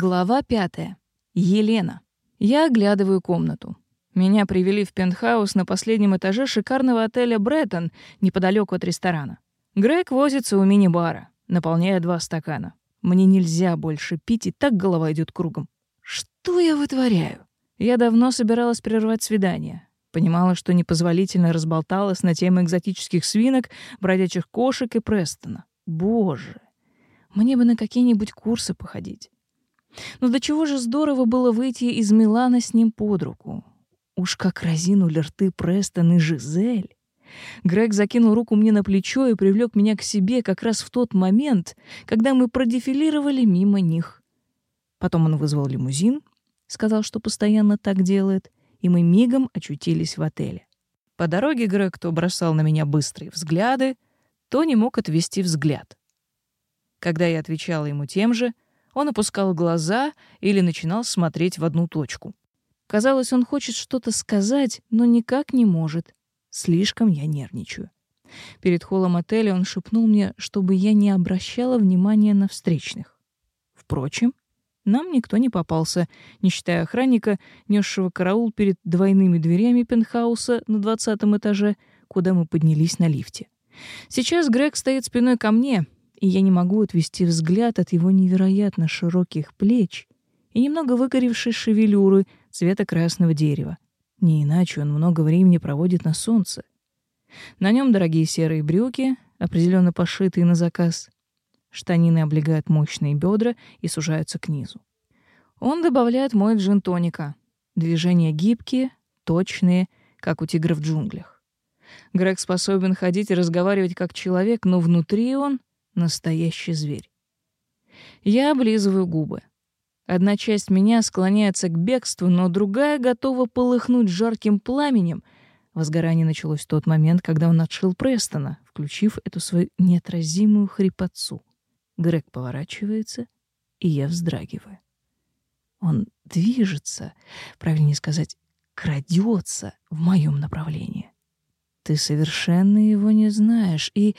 Глава пятая. Елена. Я оглядываю комнату. Меня привели в пентхаус на последнем этаже шикарного отеля «Бреттон» неподалеку от ресторана. Грег возится у мини-бара, наполняя два стакана. Мне нельзя больше пить, и так голова идет кругом. Что я вытворяю? Я давно собиралась прервать свидание. Понимала, что непозволительно разболталась на тему экзотических свинок, бродячих кошек и Престона. Боже, мне бы на какие-нибудь курсы походить. Но до чего же здорово было выйти из Милана с ним под руку. Уж как разинули рты Престон и Жизель. Грег закинул руку мне на плечо и привлек меня к себе как раз в тот момент, когда мы продефилировали мимо них. Потом он вызвал лимузин, сказал, что постоянно так делает, и мы мигом очутились в отеле. По дороге Грег то бросал на меня быстрые взгляды, то не мог отвести взгляд. Когда я отвечала ему тем же — он опускал глаза или начинал смотреть в одну точку. Казалось, он хочет что-то сказать, но никак не может. Слишком я нервничаю. Перед холлом отеля он шепнул мне, чтобы я не обращала внимания на встречных. Впрочем, нам никто не попался, не считая охранника, несшего караул перед двойными дверями пентхауса на двадцатом этаже, куда мы поднялись на лифте. Сейчас Грег стоит спиной ко мне — и я не могу отвести взгляд от его невероятно широких плеч и немного выгоревшей шевелюры цвета красного дерева. Не иначе он много времени проводит на солнце. На нем дорогие серые брюки, определенно пошитые на заказ. Штанины облегают мощные бедра и сужаются к низу. Он добавляет мой джин-тоника. Движения гибкие, точные, как у тигра в джунглях. Грег способен ходить и разговаривать как человек, но внутри он настоящий зверь. Я облизываю губы. Одна часть меня склоняется к бегству, но другая готова полыхнуть жарким пламенем. Возгорание началось в тот момент, когда он отшил Престона, включив эту свою неотразимую хрипотцу. Грег поворачивается, и я вздрагиваю. Он движется, правильнее сказать, крадется в моем направлении. Ты совершенно его не знаешь, и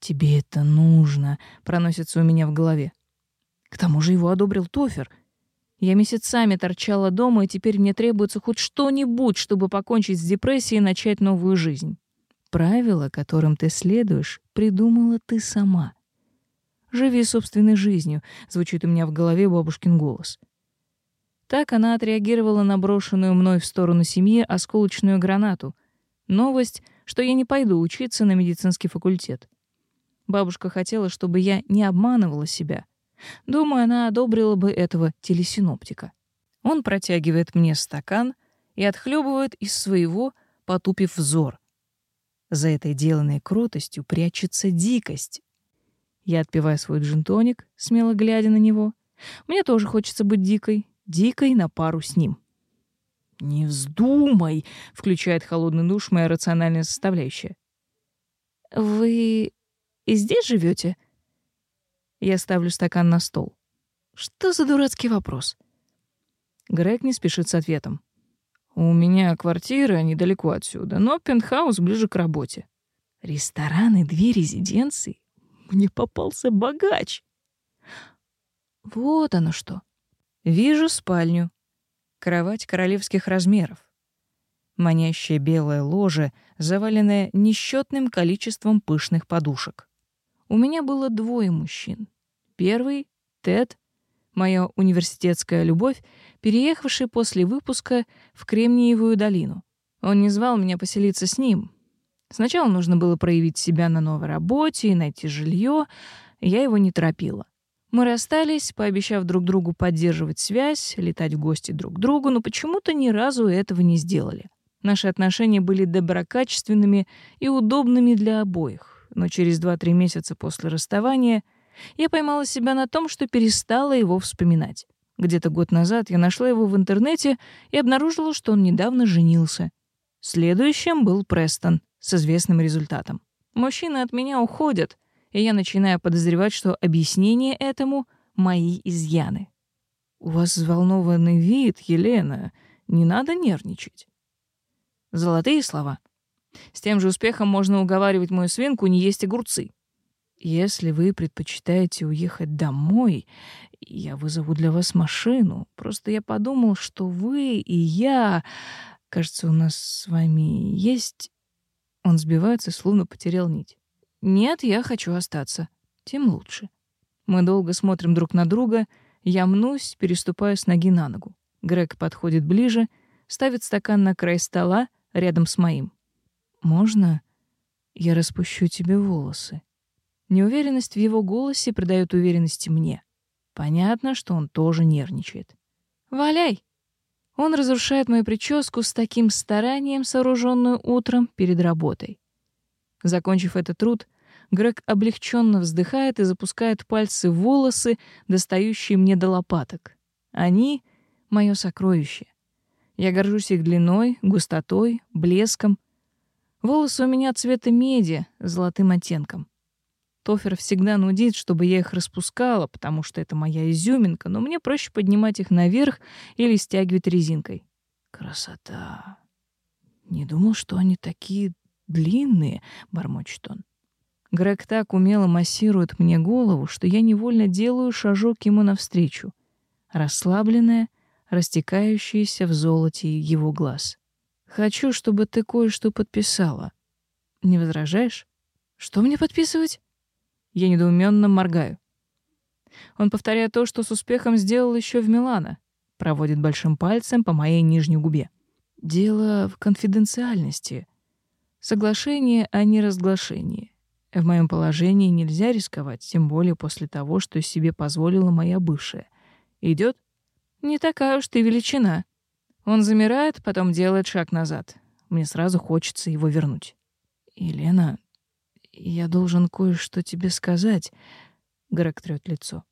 «Тебе это нужно», — проносится у меня в голове. К тому же его одобрил Тофер. Я месяцами торчала дома, и теперь мне требуется хоть что-нибудь, чтобы покончить с депрессией и начать новую жизнь. Правила, которым ты следуешь, придумала ты сама. «Живи собственной жизнью», — звучит у меня в голове бабушкин голос. Так она отреагировала на брошенную мной в сторону семьи осколочную гранату. Новость, что я не пойду учиться на медицинский факультет. Бабушка хотела, чтобы я не обманывала себя. Думаю, она одобрила бы этого телесиноптика. Он протягивает мне стакан и отхлебывает из своего, потупив взор. За этой деланной кротостью прячется дикость. Я отпиваю свой джинтоник, смело глядя на него. Мне тоже хочется быть дикой, дикой на пару с ним. «Не вздумай!» — включает холодный душ моя рациональная составляющая. «Вы и здесь живете?» Я ставлю стакан на стол. «Что за дурацкий вопрос?» Грег не спешит с ответом. «У меня квартира недалеко отсюда, но пентхаус ближе к работе». «Ресторан и две резиденции? Мне попался богач!» «Вот оно что!» «Вижу спальню. Кровать королевских размеров манящее белое ложе, заваленное несчетным количеством пышных подушек. У меня было двое мужчин. Первый — Тед, моя университетская любовь, переехавший после выпуска в Кремниевую долину. Он не звал меня поселиться с ним. Сначала нужно было проявить себя на новой работе и найти жилье. Я его не торопила. Мы расстались, пообещав друг другу поддерживать связь, летать в гости друг к другу, но почему-то ни разу этого не сделали. Наши отношения были доброкачественными и удобными для обоих но через 2-3 месяца после расставания я поймала себя на том, что перестала его вспоминать. Где-то год назад я нашла его в интернете и обнаружила, что он недавно женился. Следующим был Престон с известным результатом. Мужчины от меня уходят, и я начинаю подозревать, что объяснение этому — мои изъяны. «У вас взволнованный вид, Елена. Не надо нервничать». Золотые слова. С тем же успехом можно уговаривать мою свинку не есть огурцы. Если вы предпочитаете уехать домой, я вызову для вас машину. Просто я подумал, что вы и я... Кажется, у нас с вами есть... Он сбивается, словно потерял нить. Нет, я хочу остаться. Тем лучше. Мы долго смотрим друг на друга. Я мнусь, переступаю с ноги на ногу. Грег подходит ближе, ставит стакан на край стола рядом с моим. «Можно я распущу тебе волосы?» Неуверенность в его голосе придает уверенности мне. Понятно, что он тоже нервничает. «Валяй!» Он разрушает мою прическу с таким старанием, сооруженную утром перед работой. Закончив этот труд, Грег облегченно вздыхает и запускает пальцы в волосы, достающие мне до лопаток. Они — мое сокровище. Я горжусь их длиной, густотой, блеском, Волосы у меня цвета меди с золотым оттенком. Тофер всегда нудит, чтобы я их распускала, потому что это моя изюминка, но мне проще поднимать их наверх или стягивать резинкой. Красота. Не думал, что они такие длинные, бормочет он. Грег так умело массирует мне голову, что я невольно делаю шажок ему навстречу, расслабленная, растекающаяся в золоте его глаз. Хочу, чтобы ты кое-что подписала. Не возражаешь? Что мне подписывать? Я недоуменно моргаю. Он повторяет то, что с успехом сделал еще в Милана. Проводит большим пальцем по моей нижней губе. Дело в конфиденциальности. Соглашение, а не разглашение. В моем положении нельзя рисковать, тем более после того, что себе позволила моя бывшая. Идет? Не такая уж ты величина. Он замирает, потом делает шаг назад. Мне сразу хочется его вернуть. «Елена, я должен кое-что тебе сказать», — Грег трёт лицо.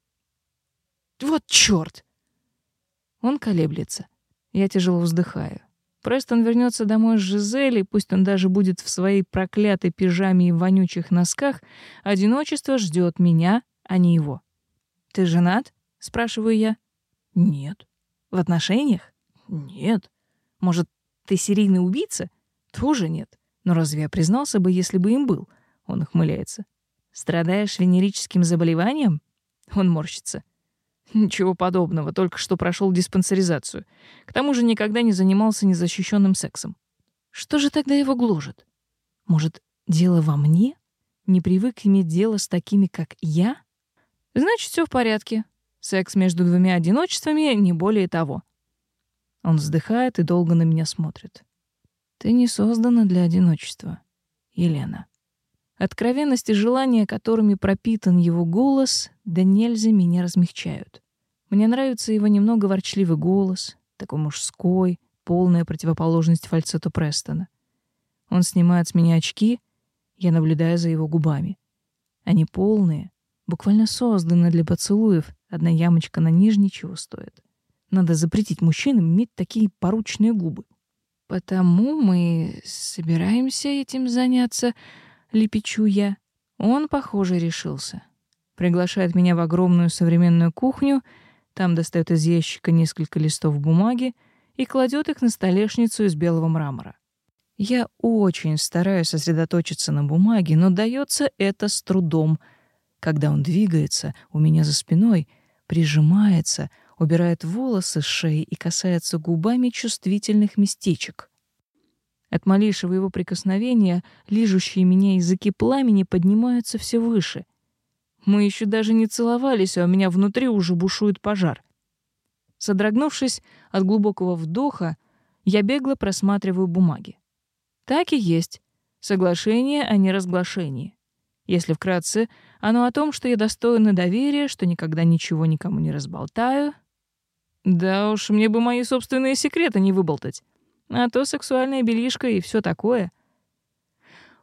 «Вот чёрт!» Он колеблется. Я тяжело вздыхаю. Престон вернется домой с Жизель, и пусть он даже будет в своей проклятой пижаме и вонючих носках, одиночество ждет меня, а не его. «Ты женат?» — спрашиваю я. «Нет». «В отношениях?» Нет. Может, ты серийный убийца? Тоже нет. Но разве я признался бы, если бы им был? Он ухмыляется. Страдаешь венерическим заболеванием? Он морщится. Ничего подобного, только что прошел диспансеризацию. К тому же никогда не занимался незащищенным сексом. Что же тогда его гложет? Может, дело во мне? Не привык иметь дело с такими, как я? Значит, все в порядке. Секс между двумя одиночествами не более того. Он вздыхает и долго на меня смотрит. Ты не создана для одиночества, Елена. Откровенность и желания, которыми пропитан его голос, да нельзя меня размягчают. Мне нравится его немного ворчливый голос, такой мужской, полная противоположность фальцету Престона. Он снимает с меня очки, я наблюдаю за его губами. Они полные, буквально созданы для поцелуев, одна ямочка на нижней чего стоит. Надо запретить мужчинам иметь такие поручные губы. Потому мы собираемся этим заняться, лепечу я. Он, похоже, решился. Приглашает меня в огромную современную кухню, там достает из ящика несколько листов бумаги и кладет их на столешницу из белого мрамора. Я очень стараюсь сосредоточиться на бумаге, но дается это с трудом. Когда он двигается у меня за спиной, прижимается — убирает волосы с шеи и касается губами чувствительных местечек. От малейшего его прикосновения лижущие меня языки пламени поднимаются все выше. Мы еще даже не целовались, а у меня внутри уже бушует пожар. Содрогнувшись от глубокого вдоха, я бегло просматриваю бумаги. Так и есть. Соглашение о неразглашении. Если вкратце, оно о том, что я достойна доверия, что никогда ничего никому не разболтаю, да уж, мне бы мои собственные секреты не выболтать. А то сексуальная белишка и все такое.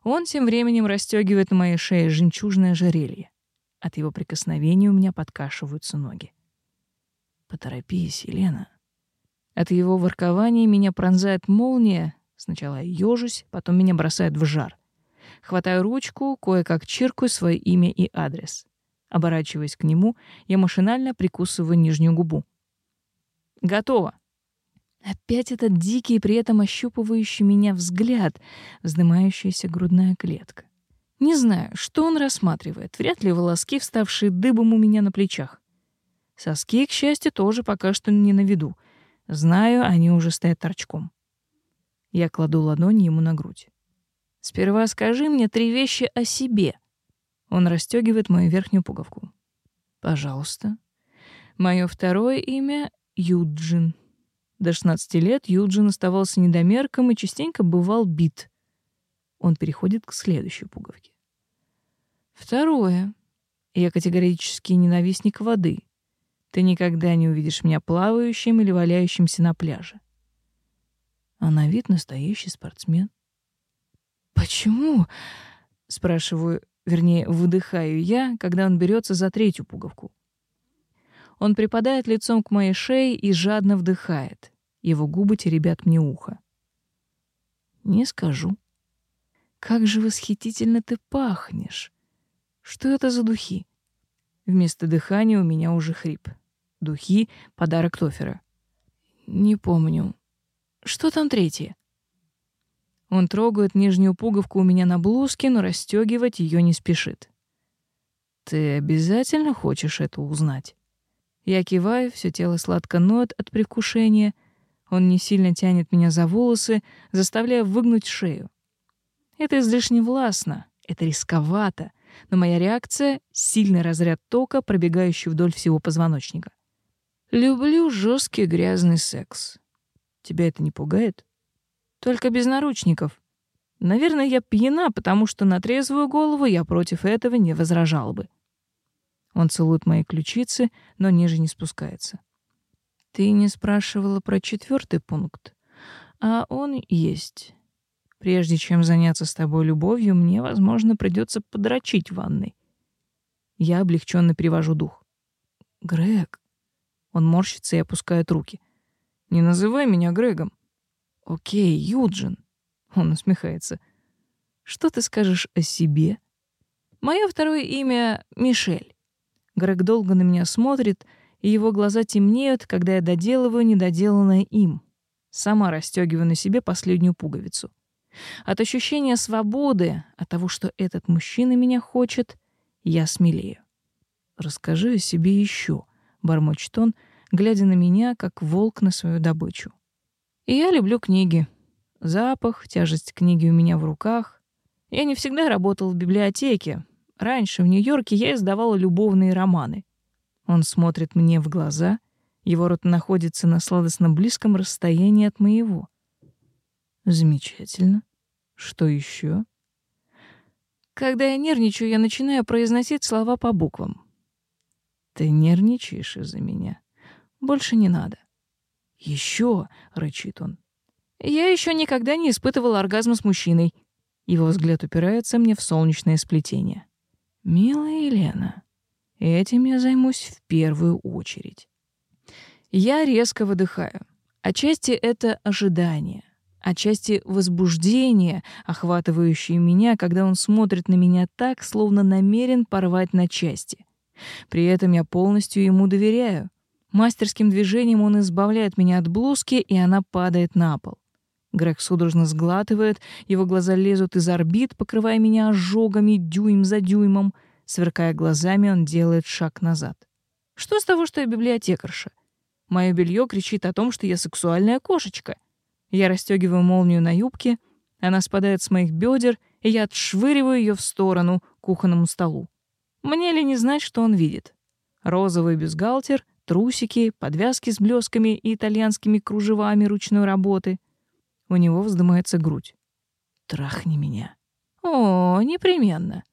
Он тем временем расстегивает на моей шее жемчужное жерелье. От его прикосновений у меня подкашиваются ноги. Поторопись, Елена. От его воркования меня пронзает молния. Сначала я ёжусь, потом меня бросает в жар. Хватаю ручку, кое-как чиркаю свое имя и адрес. Оборачиваясь к нему, я машинально прикусываю нижнюю губу. Готово. Опять этот дикий, при этом ощупывающий меня взгляд, вздымающаяся грудная клетка. Не знаю, что он рассматривает, вряд ли волоски, вставшие дыбом у меня на плечах. Соски, к счастью, тоже пока что не на виду. Знаю, они уже стоят торчком. Я кладу ладонь ему на грудь. «Сперва скажи мне три вещи о себе». Он расстегивает мою верхнюю пуговку. «Пожалуйста». Мое второе имя Юджин. До 16 лет Юджин оставался недомерком и частенько бывал бит. Он переходит к следующей пуговке. Второе. Я категорически ненавистник воды. Ты никогда не увидишь меня плавающим или валяющимся на пляже. А на вид настоящий спортсмен. «Почему?» — спрашиваю, вернее, выдыхаю я, когда он берется за третью пуговку. Он припадает лицом к моей шее и жадно вдыхает. Его губы теребят мне ухо. Не скажу. Как же восхитительно ты пахнешь. Что это за духи? Вместо дыхания у меня уже хрип. Духи — подарок Тофера. Не помню. Что там третье? Он трогает нижнюю пуговку у меня на блузке, но расстегивать ее не спешит. Ты обязательно хочешь это узнать? Я киваю, все тело сладко ноет от прикушения. Он не сильно тянет меня за волосы, заставляя выгнуть шею. Это излишне властно, это рисковато, но моя реакция — сильный разряд тока, пробегающий вдоль всего позвоночника. Люблю жесткий грязный секс. Тебя это не пугает? Только без наручников. Наверное, я пьяна, потому что на трезвую голову я против этого не возражал бы. Он целует мои ключицы, но ниже не спускается. Ты не спрашивала про четвертый пункт, а он есть. Прежде чем заняться с тобой любовью, мне, возможно, придется подрочить в ванной. Я облегченно привожу дух. Грег. Он морщится и опускает руки. Не называй меня Грегом. Окей, Юджин. Он усмехается. Что ты скажешь о себе? Мое второе имя — Мишель. Грег долго на меня смотрит, и его глаза темнеют, когда я доделываю недоделанное им. Сама расстегиваю на себе последнюю пуговицу. От ощущения свободы, от того, что этот мужчина меня хочет, я смелею. «Расскажи о себе еще», — бормочет он, глядя на меня, как волк на свою добычу. И я люблю книги. Запах, тяжесть книги у меня в руках. Я не всегда работал в библиотеке, Раньше в Нью-Йорке я издавала любовные романы. Он смотрит мне в глаза, его рот находится на сладостно близком расстоянии от моего. Замечательно. Что еще? Когда я нервничаю, я начинаю произносить слова по буквам. Ты нервничаешь из-за меня. Больше не надо. Еще, рычит он. Я еще никогда не испытывал оргазм с мужчиной. Его взгляд упирается мне в солнечное сплетение. «Милая Елена, этим я займусь в первую очередь». Я резко выдыхаю. Отчасти это ожидание, отчасти возбуждение, охватывающее меня, когда он смотрит на меня так, словно намерен порвать на части. При этом я полностью ему доверяю. Мастерским движением он избавляет меня от блузки, и она падает на пол. Грег судорожно сглатывает, его глаза лезут из орбит, покрывая меня ожогами дюйм за дюймом. Сверкая глазами, он делает шаг назад. Что с того, что я библиотекарша? Мое белье кричит о том, что я сексуальная кошечка. Я расстегиваю молнию на юбке, она спадает с моих бедер, и я отшвыриваю ее в сторону, кухонному столу. Мне ли не знать, что он видит? Розовый бюстгальтер, трусики, подвязки с блесками и итальянскими кружевами ручной работы. У него вздымается грудь. «Трахни меня». «О, непременно».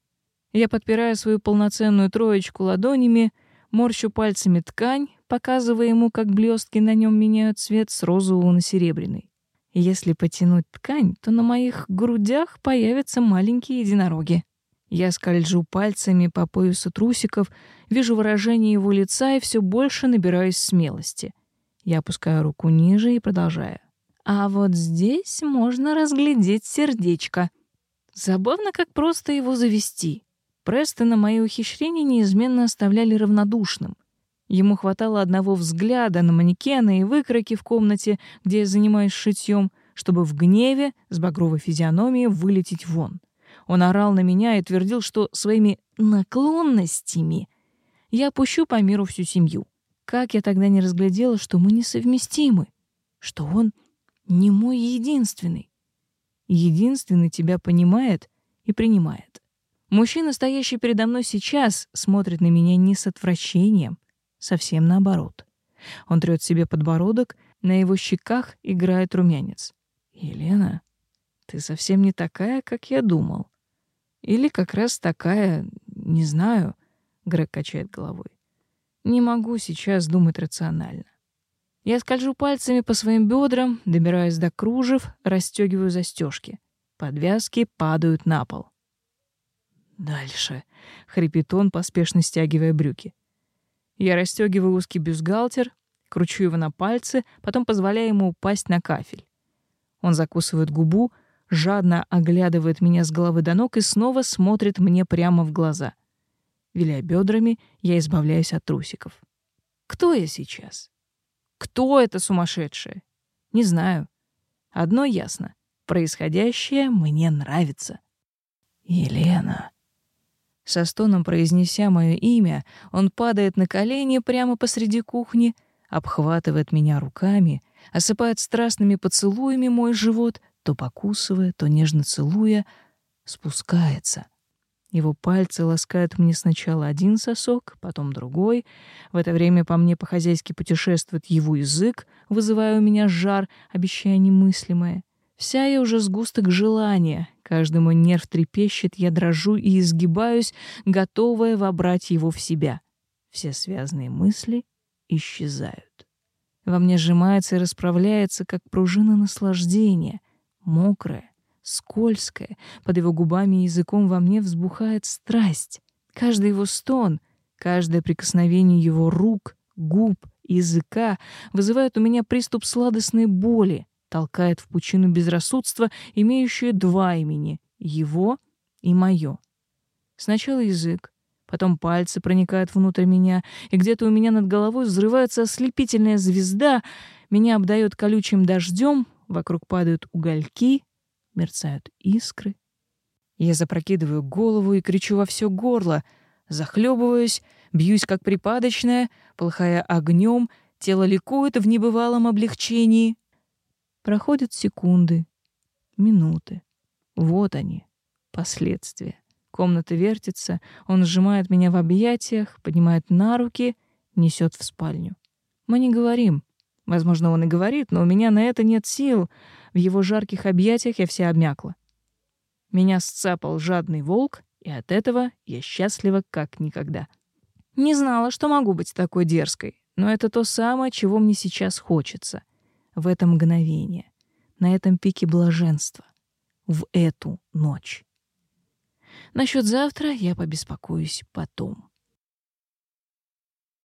Я подпираю свою полноценную троечку ладонями, морщу пальцами ткань, показывая ему, как блестки на нем меняют цвет с розового на серебряный. Если потянуть ткань, то на моих грудях появятся маленькие единороги. Я скольжу пальцами по поясу трусиков, вижу выражение его лица и все больше набираюсь смелости. Я опускаю руку ниже и продолжаю. А вот здесь можно разглядеть сердечко. Забавно, как просто его завести. Престона мои ухищрения неизменно оставляли равнодушным. Ему хватало одного взгляда на манекены и выкройки в комнате, где я занимаюсь шитьем, чтобы в гневе с багровой физиономией вылететь вон. Он орал на меня и твердил, что своими наклонностями я пущу по миру всю семью. Как я тогда не разглядела, что мы несовместимы, что он — не мой единственный. Единственный тебя понимает и принимает. Мужчина, стоящий передо мной сейчас, смотрит на меня не с отвращением, совсем наоборот. Он трёт себе подбородок, на его щеках играет румянец. Елена, ты совсем не такая, как я думал. Или как раз такая, не знаю, Грег качает головой. Не могу сейчас думать рационально. Я скольжу пальцами по своим бедрам, добираясь до кружев, расстегиваю застежки. Подвязки падают на пол. «Дальше», — хрипит он, поспешно стягивая брюки. Я расстегиваю узкий бюстгальтер, кручу его на пальцы, потом позволяю ему упасть на кафель. Он закусывает губу, жадно оглядывает меня с головы до ног и снова смотрит мне прямо в глаза. Виляя бедрами, я избавляюсь от трусиков. «Кто я сейчас?» Кто это сумасшедшая? Не знаю. Одно ясно. Происходящее мне нравится. Елена. Со стоном произнеся мое имя, он падает на колени прямо посреди кухни, обхватывает меня руками, осыпает страстными поцелуями мой живот, то покусывая, то нежно целуя, спускается — его пальцы ласкают мне сначала один сосок, потом другой. В это время по мне по-хозяйски путешествует его язык, вызывая у меня жар, обещая немыслимое. Вся я уже сгусток желания. Каждый мой нерв трепещет, я дрожу и изгибаюсь, готовая вобрать его в себя. Все связанные мысли исчезают. Во мне сжимается и расправляется, как пружина наслаждения, мокрая, скользкое. Под его губами и языком во мне взбухает страсть. Каждый его стон, каждое прикосновение его рук, губ, языка вызывает у меня приступ сладостной боли, толкает в пучину безрассудства, имеющую два имени — его и мое. Сначала язык, потом пальцы проникают внутрь меня, и где-то у меня над головой взрывается ослепительная звезда, меня обдает колючим дождем, вокруг падают угольки, мерцают искры. Я запрокидываю голову и кричу во все горло, захлебываюсь, бьюсь как припадочная, полыхая огнем, тело ликует в небывалом облегчении. Проходят секунды, минуты. Вот они, последствия. Комната вертится, он сжимает меня в объятиях, поднимает на руки, несет в спальню. Мы не говорим, Возможно, он и говорит, но у меня на это нет сил. В его жарких объятиях я вся обмякла. Меня сцапал жадный волк, и от этого я счастлива как никогда. Не знала, что могу быть такой дерзкой, но это то самое, чего мне сейчас хочется. В это мгновение, на этом пике блаженства, в эту ночь. Насчет завтра я побеспокоюсь потом.